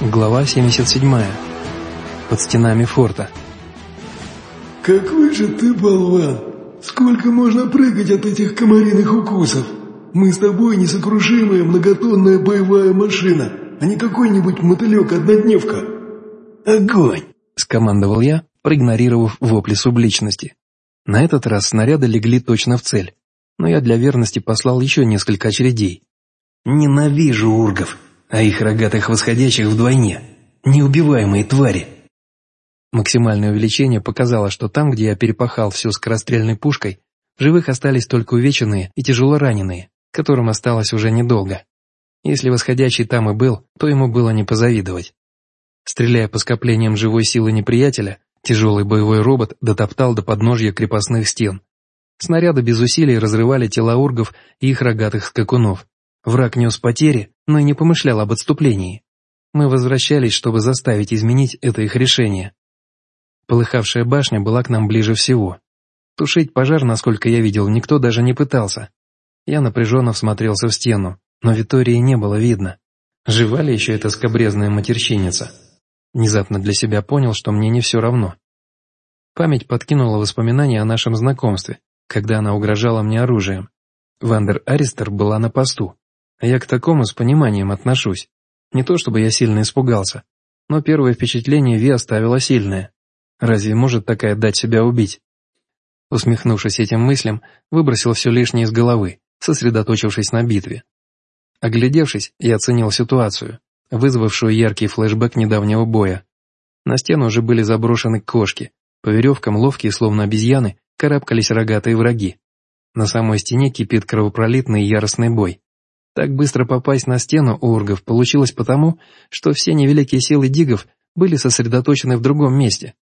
Глава 77. Под стенами форта. «Какой же ты болван! Сколько можно прыгать от этих комариных укусов? Мы с тобой несокрушимая многотонная боевая машина, а не какой-нибудь мотылек-однодневка!» «Огонь!» — скомандовал я, проигнорировав вопли субличности. На этот раз снаряды легли точно в цель, но я для верности послал еще несколько очередей. «Ненавижу ургов!» А их рогатых восходящих вдвойне. Неубиваемые твари. Максимальное увеличение показало, что там, где я перепахал всю скорострельной пушкой, живых остались только увеченные и тяжело раненые, которым осталось уже недолго. Если восходящий там и был, то ему было не позавидовать. Стреляя по скоплениям живой силы неприятеля, тяжелый боевой робот дотоптал до подножья крепостных стен. Снаряды без усилий разрывали тела ургов и их рогатых скакунов. Враг нес потери, но и не помышлял об отступлении. Мы возвращались, чтобы заставить изменить это их решение. Полыхавшая башня была к нам ближе всего. Тушить пожар, насколько я видел, никто даже не пытался. Я напряженно всмотрелся в стену, но Витории не было видно. Жива ли еще эта скобрезная матерщиница? Внезапно для себя понял, что мне не все равно. Память подкинула воспоминания о нашем знакомстве, когда она угрожала мне оружием. Вандер Аристер была на посту. Я к такому с пониманием отношусь. Не то чтобы я сильно испугался, но первое впечатление Ви оставило сильное. Разве может такая дать себя убить? Усмехнувшись этим мыслям, выбросил все лишнее из головы, сосредоточившись на битве. Оглядевшись, я оценил ситуацию, вызвавшую яркий флешбэк недавнего боя. На стену уже были заброшены кошки, по веревкам ловкие, словно обезьяны, карабкались рогатые враги. На самой стене кипит кровопролитный яростный бой. Так быстро попасть на стену у ургов получилось потому, что все невеликие силы дигов были сосредоточены в другом месте.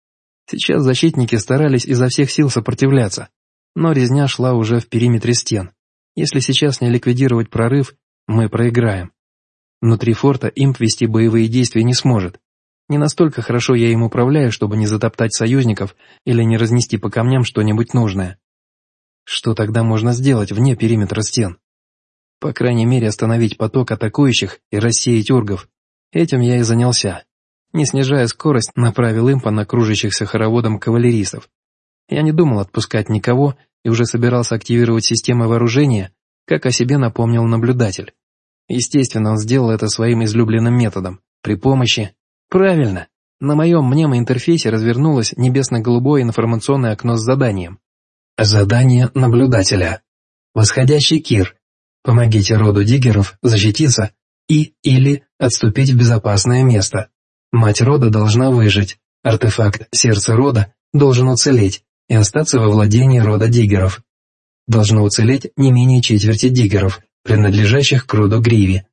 Сейчас защитники старались изо всех сил сопротивляться, но резня шла уже в периметре стен. Если сейчас не ликвидировать прорыв, мы проиграем. Внутри форта имп вести боевые действия не сможет. Не настолько хорошо я им управляю, чтобы не затоптать союзников или не разнести по камням что-нибудь нужное. Что тогда можно сделать вне периметра стен? По крайней мере, остановить поток атакующих и рассеять ургов. Этим я и занялся. Не снижая скорость, направил импа на кружащихся хороводом кавалеристов. Я не думал отпускать никого и уже собирался активировать системы вооружения, как о себе напомнил наблюдатель. Естественно, он сделал это своим излюбленным методом, при помощи... Правильно! На моем мнемоинтерфейсе развернулось небесно-голубое информационное окно с заданием. Задание наблюдателя. Восходящий Кир Помогите роду диггеров защититься и или отступить в безопасное место. Мать рода должна выжить, артефакт сердца рода должен уцелеть и остаться во владении рода диггеров. Должно уцелеть не менее четверти диггеров, принадлежащих к роду Гриви.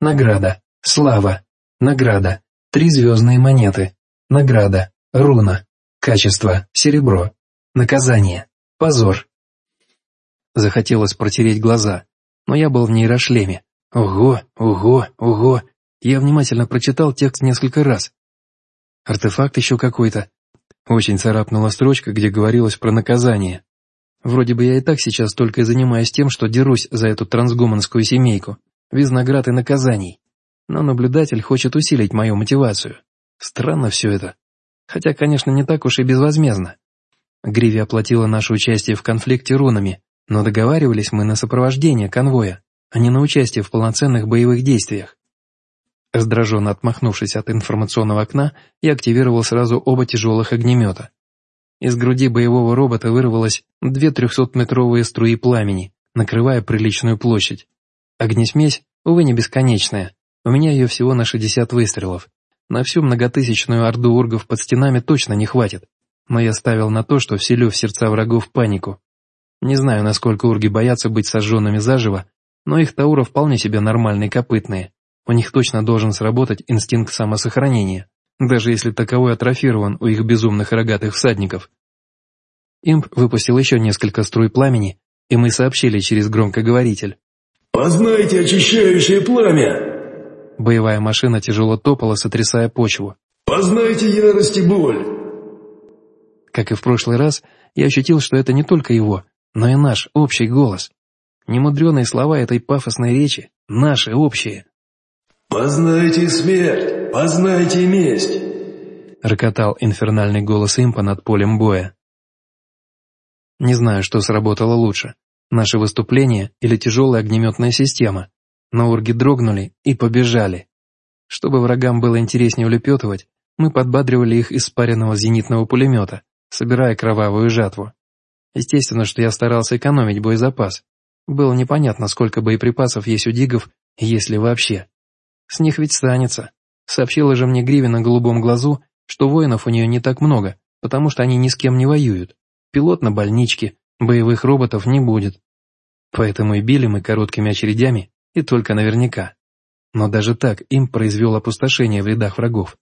Награда. Слава. Награда. Три звездные монеты. Награда. Руна. Качество. Серебро. Наказание. Позор. Захотелось протереть глаза но я был в нейрошлеме. Ого, ого, ого. Я внимательно прочитал текст несколько раз. Артефакт еще какой-то. Очень царапнула строчка, где говорилось про наказание. Вроде бы я и так сейчас только и занимаюсь тем, что дерусь за эту трансгуманскую семейку, без наград и наказаний. Но наблюдатель хочет усилить мою мотивацию. Странно все это. Хотя, конечно, не так уж и безвозмездно. Гриви оплатила наше участие в конфликте рунами, но договаривались мы на сопровождение конвоя, а не на участие в полноценных боевых действиях. Раздраженно отмахнувшись от информационного окна, я активировал сразу оба тяжелых огнемета. Из груди боевого робота вырвалось две трехсотметровые струи пламени, накрывая приличную площадь. Огнесмесь, увы, не бесконечная. У меня ее всего на 60 выстрелов. На всю многотысячную орду ургов под стенами точно не хватит. Но я ставил на то, что вселю в сердца врагов панику, не знаю, насколько урги боятся быть сожженными заживо, но их тауры вполне себе нормальные копытные. У них точно должен сработать инстинкт самосохранения, даже если таковой атрофирован у их безумных рогатых всадников. Имп выпустил еще несколько струй пламени, и мы сообщили через громкоговоритель. «Познайте очищающее пламя!» Боевая машина тяжело топала, сотрясая почву. «Познайте ярость и боль!» Как и в прошлый раз, я ощутил, что это не только его, но и наш общий голос. Немудреные слова этой пафосной речи, наши общие. «Познайте смерть! Познайте месть!» Рокотал инфернальный голос импа над полем боя. Не знаю, что сработало лучше, наше выступление или тяжелая огнеметная система, но урги дрогнули и побежали. Чтобы врагам было интереснее улепетывать, мы подбадривали их из спаренного зенитного пулемета, собирая кровавую жатву. Естественно, что я старался экономить боезапас. Было непонятно, сколько боеприпасов есть у дигов, если вообще. С них ведь станется. Сообщила же мне Гривина на голубом глазу, что воинов у нее не так много, потому что они ни с кем не воюют. Пилот на больничке, боевых роботов не будет. Поэтому и били мы короткими очередями, и только наверняка. Но даже так им произвел опустошение в рядах врагов.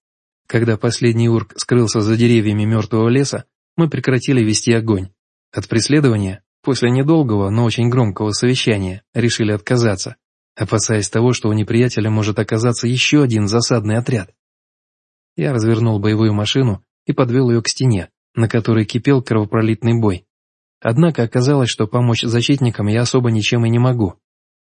Когда последний урк скрылся за деревьями мертвого леса, мы прекратили вести огонь. От преследования, после недолгого, но очень громкого совещания, решили отказаться, опасаясь того, что у неприятеля может оказаться еще один засадный отряд. Я развернул боевую машину и подвел ее к стене, на которой кипел кровопролитный бой. Однако оказалось, что помочь защитникам я особо ничем и не могу.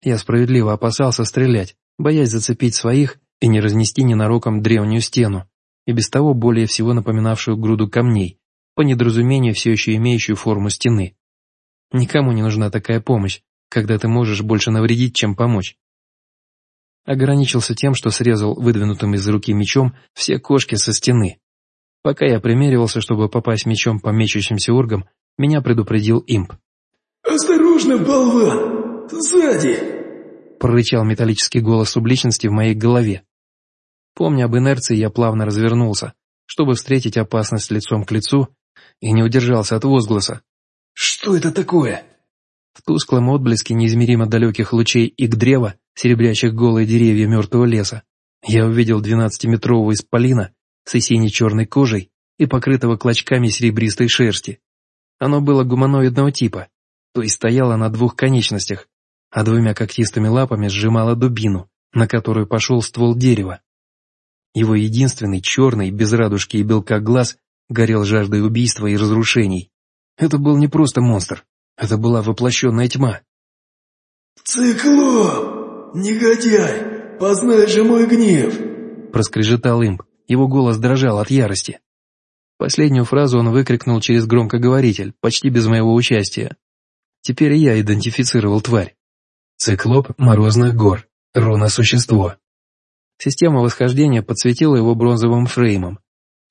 Я справедливо опасался стрелять, боясь зацепить своих и не разнести ненароком древнюю стену, и без того более всего напоминавшую груду камней, по недоразумению все еще имеющую форму стены. Никому не нужна такая помощь, когда ты можешь больше навредить, чем помочь. Ограничился тем, что срезал выдвинутым из руки мечом все кошки со стены. Пока я примеривался, чтобы попасть мечом по мечущимся ургам, меня предупредил имп. «Осторожно, болван! Сзади!» прорычал металлический голос субличности в моей голове. Помня об инерции, я плавно развернулся, чтобы встретить опасность лицом к лицу, и не удержался от возгласа. «Что это такое?» В тусклом отблеске неизмеримо далеких лучей ик древа, серебрящих голые деревья мертвого леса, я увидел двенадцатиметрового исполина с сине-черной кожей и покрытого клочками серебристой шерсти. Оно было гуманоидного типа, то есть стояло на двух конечностях, а двумя когтистыми лапами сжимало дубину, на которую пошел ствол дерева. Его единственный черный, без радужки и белка глаз горел жаждой убийства и разрушений. Это был не просто монстр, это была воплощенная тьма. «Циклоп! Негодяй! Познай же мой гнев!» Проскрежетал имп, его голос дрожал от ярости. Последнюю фразу он выкрикнул через громкоговоритель, почти без моего участия. Теперь я идентифицировал тварь. Циклоп Морозных гор. Руна-существо. Система восхождения подсветила его бронзовым фреймом.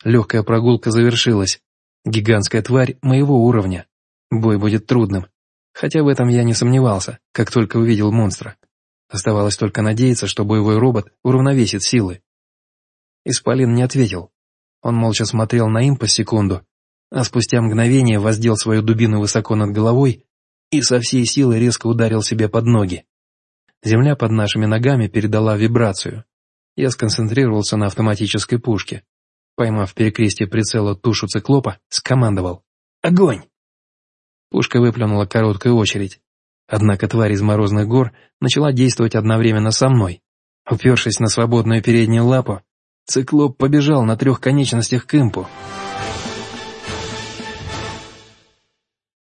Легкая прогулка завершилась. Гигантская тварь моего уровня. Бой будет трудным. Хотя в этом я не сомневался, как только увидел монстра. Оставалось только надеяться, что боевой робот уравновесит силы. Исполин не ответил. Он молча смотрел на им по секунду, а спустя мгновение воздел свою дубину высоко над головой и со всей силы резко ударил себе под ноги. Земля под нашими ногами передала вибрацию. Я сконцентрировался на автоматической пушке. Поймав перекрестие прицела тушу циклопа, скомандовал «Огонь!». Пушка выплюнула короткую очередь. Однако тварь из морозных гор начала действовать одновременно со мной. Упершись на свободную переднюю лапу, циклоп побежал на трех конечностях к импу.